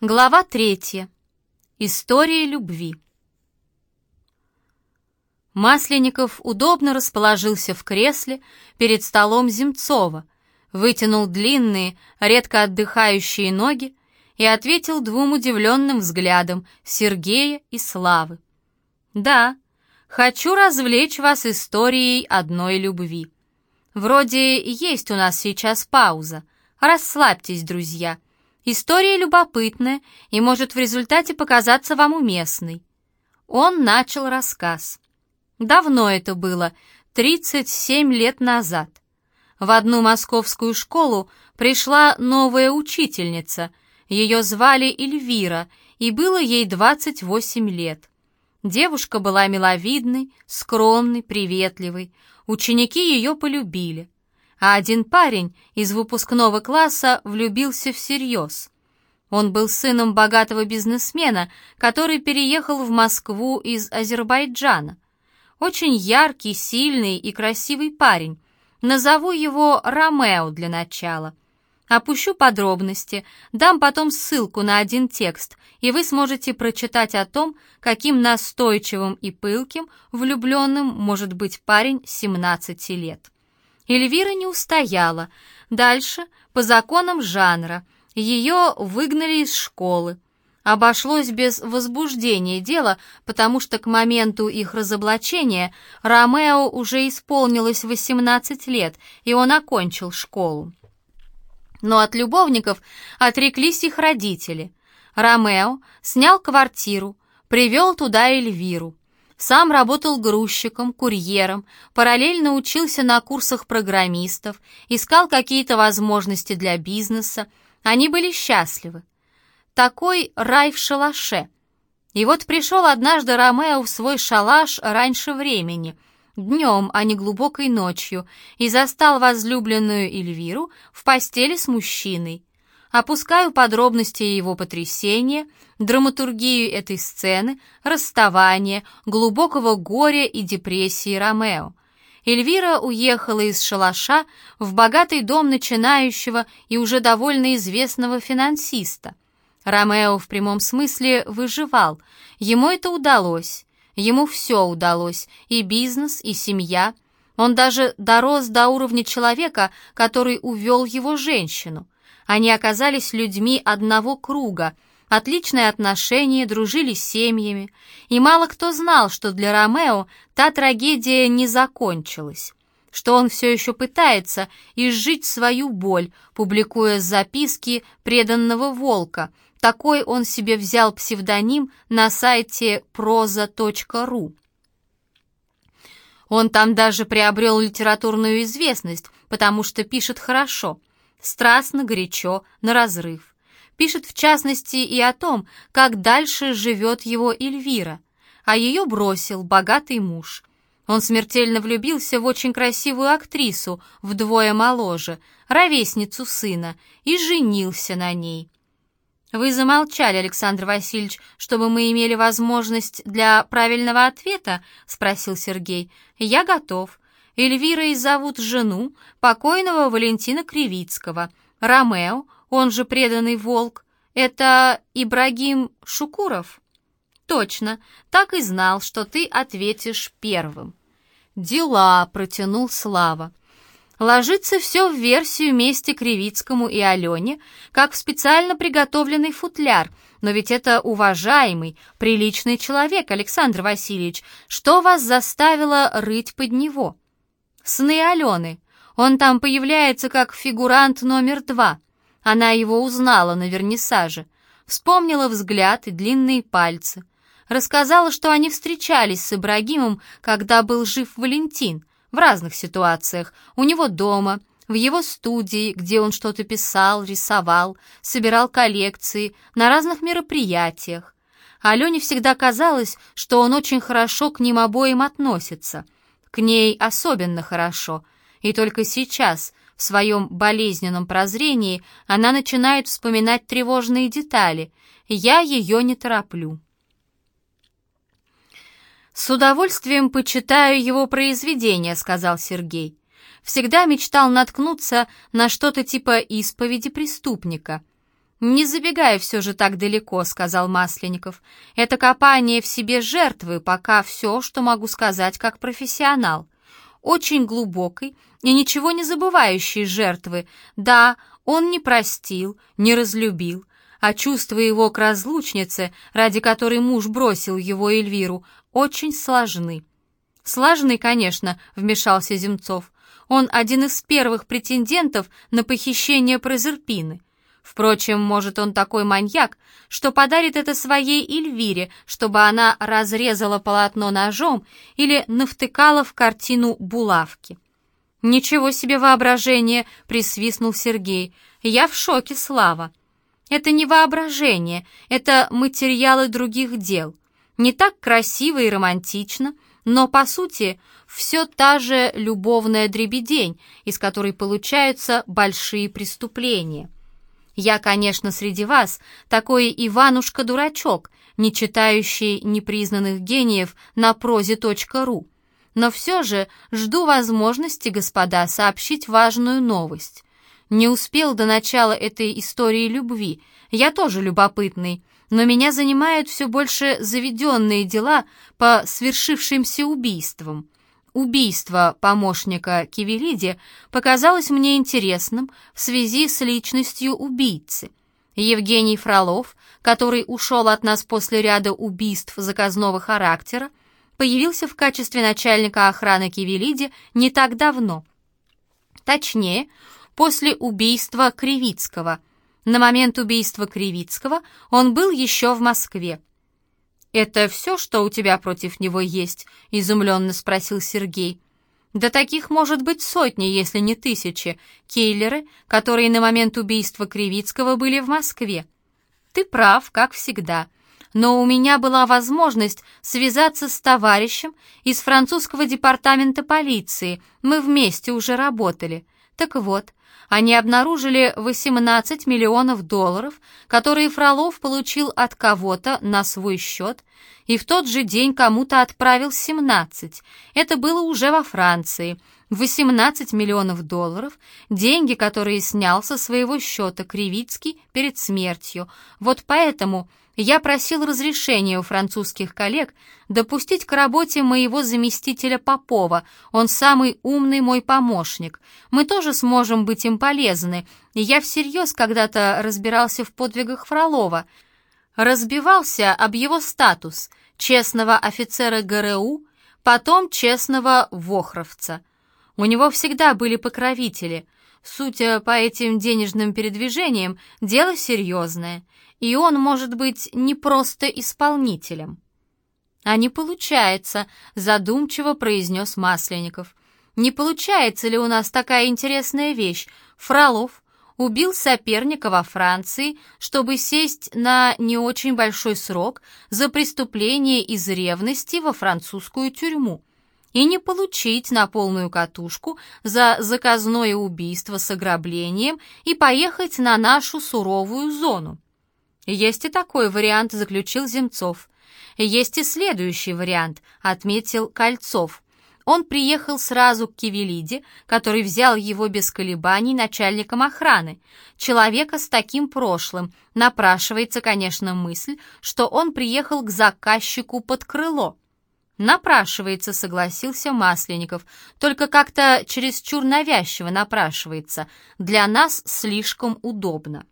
Глава третья. История любви. Масленников удобно расположился в кресле перед столом Земцова, вытянул длинные, редко отдыхающие ноги и ответил двум удивленным взглядам Сергея и Славы. «Да, хочу развлечь вас историей одной любви. Вроде есть у нас сейчас пауза. Расслабьтесь, друзья». История любопытная и может в результате показаться вам уместной. Он начал рассказ. Давно это было, 37 лет назад. В одну московскую школу пришла новая учительница. Ее звали Эльвира, и было ей 28 лет. Девушка была миловидной, скромной, приветливой. Ученики ее полюбили а один парень из выпускного класса влюбился всерьез. Он был сыном богатого бизнесмена, который переехал в Москву из Азербайджана. Очень яркий, сильный и красивый парень. Назову его Ромео для начала. Опущу подробности, дам потом ссылку на один текст, и вы сможете прочитать о том, каким настойчивым и пылким влюбленным может быть парень 17 лет. Эльвира не устояла. Дальше, по законам жанра, ее выгнали из школы. Обошлось без возбуждения дела, потому что к моменту их разоблачения Ромео уже исполнилось 18 лет, и он окончил школу. Но от любовников отреклись их родители. Ромео снял квартиру, привел туда Эльвиру. Сам работал грузчиком, курьером, параллельно учился на курсах программистов, искал какие-то возможности для бизнеса. Они были счастливы. Такой рай в шалаше. И вот пришел однажды Ромео в свой шалаш раньше времени, днем, а не глубокой ночью, и застал возлюбленную Эльвиру в постели с мужчиной. Опускаю подробности его потрясения, драматургию этой сцены, расставания, глубокого горя и депрессии Ромео. Эльвира уехала из шалаша в богатый дом начинающего и уже довольно известного финансиста. Ромео в прямом смысле выживал. Ему это удалось. Ему все удалось, и бизнес, и семья. Он даже дорос до уровня человека, который увел его женщину. Они оказались людьми одного круга, отличные отношения, дружили с семьями, и мало кто знал, что для Ромео та трагедия не закончилась, что он все еще пытается изжить свою боль, публикуя записки преданного волка. Такой он себе взял псевдоним на сайте proza.ru. Он там даже приобрел литературную известность, потому что пишет хорошо – страстно, горячо, на разрыв. Пишет в частности и о том, как дальше живет его Эльвира, а ее бросил богатый муж. Он смертельно влюбился в очень красивую актрису, вдвое моложе, ровесницу сына, и женился на ней. «Вы замолчали, Александр Васильевич, чтобы мы имели возможность для правильного ответа?» — спросил Сергей. «Я готов. Эльвирой зовут жену покойного Валентина Кривицкого. Ромео, он же преданный волк, это Ибрагим Шукуров? Точно, так и знал, что ты ответишь первым. Дела, протянул Слава. Ложится все в версию мести Кривицкому и Алене, как в специально приготовленный футляр, но ведь это уважаемый, приличный человек, Александр Васильевич. Что вас заставило рыть под него?» «Сны Алены. Он там появляется как фигурант номер два. Она его узнала на вернисаже. Вспомнила взгляд и длинные пальцы. Рассказала, что они встречались с Ибрагимом, когда был жив Валентин, в разных ситуациях, у него дома, в его студии, где он что-то писал, рисовал, собирал коллекции, на разных мероприятиях. Алене всегда казалось, что он очень хорошо к ним обоим относится — к ней особенно хорошо, и только сейчас, в своем болезненном прозрении, она начинает вспоминать тревожные детали. Я ее не тороплю. «С удовольствием почитаю его произведения», — сказал Сергей. «Всегда мечтал наткнуться на что-то типа исповеди преступника. «Не забегай все же так далеко», — сказал Масленников. «Это копание в себе жертвы, пока все, что могу сказать как профессионал. Очень глубокой и ничего не забывающей жертвы. Да, он не простил, не разлюбил, а чувства его к разлучнице, ради которой муж бросил его Эльвиру, очень сложны». «Сложны, конечно», — вмешался Земцов. «Он один из первых претендентов на похищение Прозерпины. Впрочем, может, он такой маньяк, что подарит это своей Эльвире, чтобы она разрезала полотно ножом или навтыкала в картину булавки. «Ничего себе воображение!» — присвистнул Сергей. «Я в шоке, Слава!» «Это не воображение, это материалы других дел. Не так красиво и романтично, но, по сути, все та же любовная дребедень, из которой получаются большие преступления». Я, конечно, среди вас такой Иванушка-дурачок, не читающий непризнанных гениев на прозе.ру. Но все же жду возможности, господа, сообщить важную новость. Не успел до начала этой истории любви, я тоже любопытный, но меня занимают все больше заведенные дела по свершившимся убийствам. Убийство помощника Кивелиди показалось мне интересным в связи с личностью убийцы. Евгений Фролов, который ушел от нас после ряда убийств заказного характера, появился в качестве начальника охраны Кивелиди не так давно. Точнее, после убийства Кривицкого. На момент убийства Кривицкого он был еще в Москве. «Это все, что у тебя против него есть?» — изумленно спросил Сергей. «Да таких может быть сотни, если не тысячи, киллеры, которые на момент убийства Кривицкого были в Москве. Ты прав, как всегда. Но у меня была возможность связаться с товарищем из французского департамента полиции. Мы вместе уже работали. Так вот, они обнаружили 18 миллионов долларов, которые Фролов получил от кого-то на свой счет, и в тот же день кому-то отправил 17. Это было уже во Франции. 18 миллионов долларов, деньги, которые снял со своего счета Кривицкий перед смертью. Вот поэтому я просил разрешения у французских коллег допустить к работе моего заместителя Попова. Он самый умный мой помощник. Мы тоже сможем быть им полезны. Я всерьез когда-то разбирался в подвигах Фролова. Разбивался об его статус честного офицера ГРУ, потом честного вохровца. У него всегда были покровители. Судя по этим денежным передвижениям, дело серьезное — и он может быть не просто исполнителем. «А не получается», — задумчиво произнес Масленников. «Не получается ли у нас такая интересная вещь? Фролов убил соперника во Франции, чтобы сесть на не очень большой срок за преступление из ревности во французскую тюрьму и не получить на полную катушку за заказное убийство с ограблением и поехать на нашу суровую зону. «Есть и такой вариант», — заключил Земцов. «Есть и следующий вариант», — отметил Кольцов. Он приехал сразу к Кивелиде, который взял его без колебаний начальником охраны. Человека с таким прошлым. Напрашивается, конечно, мысль, что он приехал к заказчику под крыло. «Напрашивается», — согласился Масленников. «Только как-то чересчур навязчиво напрашивается. Для нас слишком удобно».